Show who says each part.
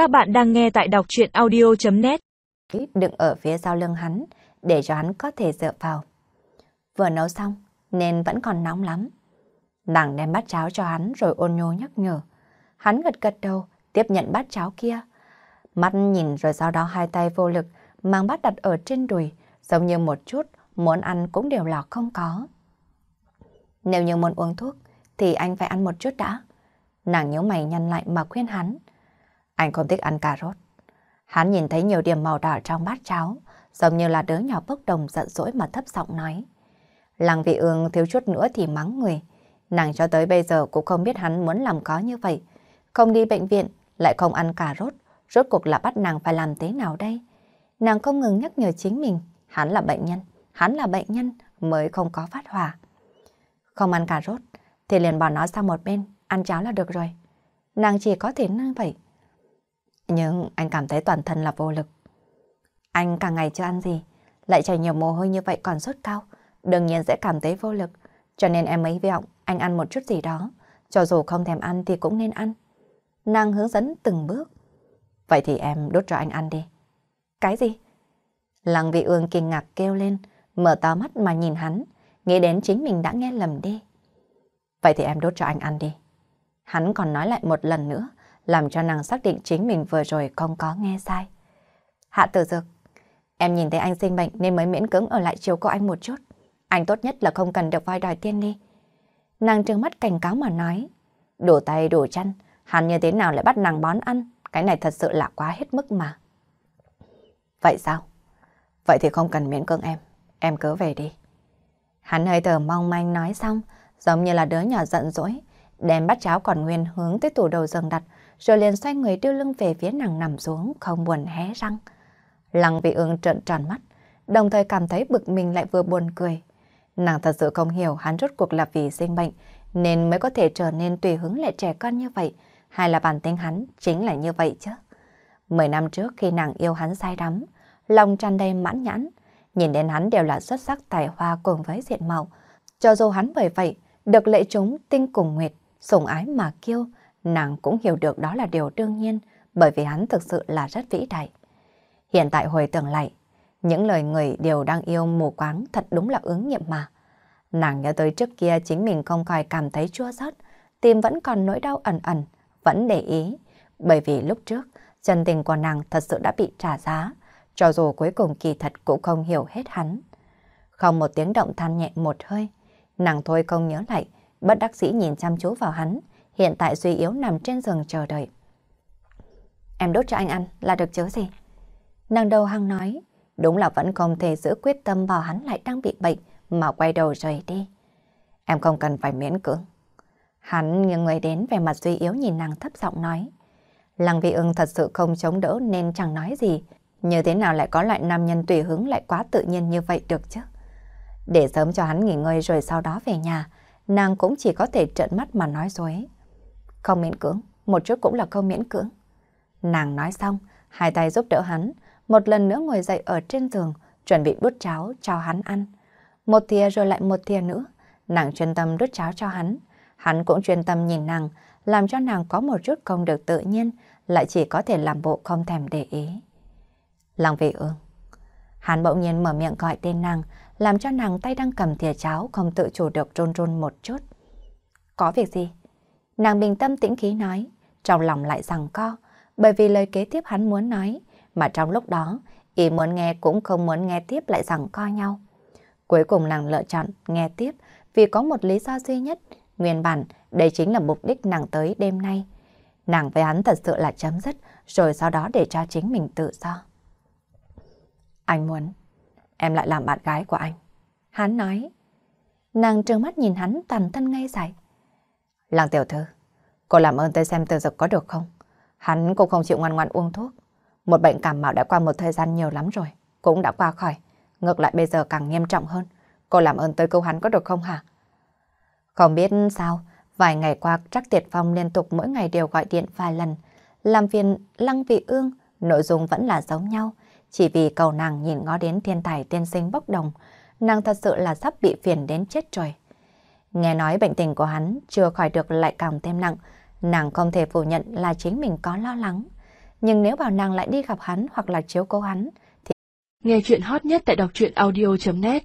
Speaker 1: Các bạn đang nghe tại đọc chuyện audio.net
Speaker 2: Đừng ở phía sau lưng hắn, để cho hắn có thể dựa vào. Vừa nấu xong, nên vẫn còn nóng lắm. Nàng đem bát cháo cho hắn rồi ôn nhô nhắc nhở. Hắn gật gật đầu, tiếp nhận bát cháo kia. Mắt nhìn rồi sau đó hai tay vô lực, mang bát đặt ở trên đùi, giống như một chút, muốn ăn cũng đều là không có. Nếu như muốn uống thuốc, thì anh phải ăn một chút đã. Nàng nhớ mày nhăn lại mà khuyên hắn. Anh không thích ăn cà rốt. Hắn nhìn thấy nhiều điểm màu đỏ trong bát cháo, giống như là đứa nhỏ bốc đồng giận dỗi mà thấp giọng nói. Lăng vị ương thiếu chút nữa thì mắng người. Nàng cho tới bây giờ cũng không biết hắn muốn làm có như vậy. Không đi bệnh viện, lại không ăn cà rốt. Rốt cuộc là bắt nàng phải làm thế nào đây? Nàng không ngừng nhắc nhở chính mình. Hắn là bệnh nhân, hắn là bệnh nhân mới không có phát hỏa. Không ăn cà rốt, thì liền bỏ nó sang một bên, ăn cháo là được rồi. Nàng chỉ có thể như vậy. Nhưng anh cảm thấy toàn thân là vô lực. Anh cả ngày chưa ăn gì, lại chảy nhiều mồ hôi như vậy còn sốt cao, đương nhiên sẽ cảm thấy vô lực. Cho nên em ấy vọng anh ăn một chút gì đó, cho dù không thèm ăn thì cũng nên ăn. Nàng hướng dẫn từng bước. Vậy thì em đốt cho anh ăn đi. Cái gì? Lăng vị ương kinh ngạc kêu lên, mở to mắt mà nhìn hắn, nghĩ đến chính mình đã nghe lầm đi. Vậy thì em đốt cho anh ăn đi. Hắn còn nói lại một lần nữa, làm cho nàng xác định chính mình vừa rồi không có nghe sai. Hạ tử dược, em nhìn thấy anh sinh bệnh nên mới miễn cưỡng ở lại chiều cô anh một chút. Anh tốt nhất là không cần được vai đòi tiên đi. Nàng trừng mắt cảnh cáo mà nói, đổ tay đổ chân, hắn như thế nào lại bắt nàng bón ăn, cái này thật sự là quá hết mức mà. Vậy sao? Vậy thì không cần miễn cưỡng em, em cứ về đi. Hắn hơi thở mong manh nói xong, giống như là đứa nhỏ giận dỗi, đem bát cháo còn nguyên hướng tới tủ đầu giường đặt, rồi liền xoay người đưa lưng về phía nàng nằm xuống, không buồn hé răng. Lăng vị ương trợn tròn mắt, đồng thời cảm thấy bực mình lại vừa buồn cười. Nàng thật sự không hiểu hắn rốt cuộc là vì sinh bệnh, nên mới có thể trở nên tùy hứng lại trẻ con như vậy, hay là bản tính hắn chính là như vậy chứ. Mười năm trước khi nàng yêu hắn say đắm, lòng tràn đầy mãn nhãn, nhìn đến hắn đều là xuất sắc tài hoa cùng với diện mạo. Cho dù hắn bởi vậy, được lệ chúng tinh cùng nguyệt, sủng ái mà kiêu, nàng cũng hiểu được đó là điều đương nhiên, bởi vì hắn thực sự là rất vĩ đại. Hiện tại hồi tưởng lại, những lời người đều đang yêu mù quáng thật đúng là ứng nghiệm mà. Nàng nhớ tới trước kia chính mình không khỏi cảm thấy chua xót, tim vẫn còn nỗi đau ẩn ẩn, vẫn để ý, bởi vì lúc trước, chân tình của nàng thật sự đã bị trả giá, cho dù cuối cùng kỳ thật cũng không hiểu hết hắn. Không một tiếng động than nhẹ một hơi, nàng thôi không nhớ lại, bất đắc sĩ nhìn chăm chú vào hắn, hiện tại suy yếu nằm trên giường chờ đợi. Em đốt cho anh ăn là được chứ gì? Nàng đầu hăng nói, đúng là vẫn không thể giữ quyết tâm bảo hắn lại đang bị bệnh mà quay đầu rời đi. Em không cần phải miễn cưỡng. Hắn như người đến về mặt suy yếu nhìn nàng thấp giọng nói. Lăng vi ưng thật sự không chống đỡ nên chẳng nói gì. Như thế nào lại có loại nam nhân tùy hứng lại quá tự nhiên như vậy được chứ? Để sớm cho hắn nghỉ ngơi rồi sau đó về nhà, nàng cũng chỉ có thể trợn mắt mà nói dối. Không miễn cưỡng, một chút cũng là không miễn cưỡng. Nàng nói xong, hai tay giúp đỡ hắn, một lần nữa ngồi dậy ở trên giường, chuẩn bị đút cháo cho hắn ăn. Một thìa rồi lại một thìa nữa, nàng chuyên tâm đút cháo cho hắn. Hắn cũng chuyên tâm nhìn nàng, làm cho nàng có một chút không được tự nhiên, lại chỉ có thể làm bộ không thèm để ý. Lòng vị ương. Hắn bỗng nhiên mở miệng gọi tên nàng, làm cho nàng tay đang cầm thìa cháo không tự chủ được run run một chút. Có việc gì? Nàng bình tâm tĩnh khí nói, trong lòng lại rằng co, bởi vì lời kế tiếp hắn muốn nói, mà trong lúc đó, ý muốn nghe cũng không muốn nghe tiếp lại rằng co nhau. Cuối cùng nàng lựa chọn nghe tiếp vì có một lý do duy nhất, nguyên bản đây chính là mục đích nàng tới đêm nay. Nàng với hắn thật sự là chấm dứt, rồi sau đó để cho chính mình tự do. Anh muốn, em lại làm bạn gái của anh. Hắn nói. Nàng trừng mắt nhìn hắn tàn thân ngay dại. Làng tiểu thư, cô làm ơn tới xem từ dực có được không? Hắn cũng không chịu ngoan ngoan uống thuốc. Một bệnh cảm mạo đã qua một thời gian nhiều lắm rồi, cũng đã qua khỏi. Ngược lại bây giờ càng nghiêm trọng hơn. Cô làm ơn tới câu hắn có được không hả? Không biết sao, vài ngày qua Trắc Tiệt Phong liên tục mỗi ngày đều gọi điện vài lần. Làm phiền Lăng Vị Ương, nội dung vẫn là giống nhau. Chỉ vì cầu nàng nhìn ngó đến thiên tài tiên sinh bốc đồng, nàng thật sự là sắp bị phiền đến chết rồi. Nghe nói bệnh tình của hắn chưa khỏi được lại càng thêm nặng, nàng không thể phủ nhận là chính mình có lo lắng. nhưng nếu bảo nàng lại đi gặp hắn hoặc là chiếu cố hắn, thì...
Speaker 3: Nghe chuyện hot nhất tại đọc truyện audio.net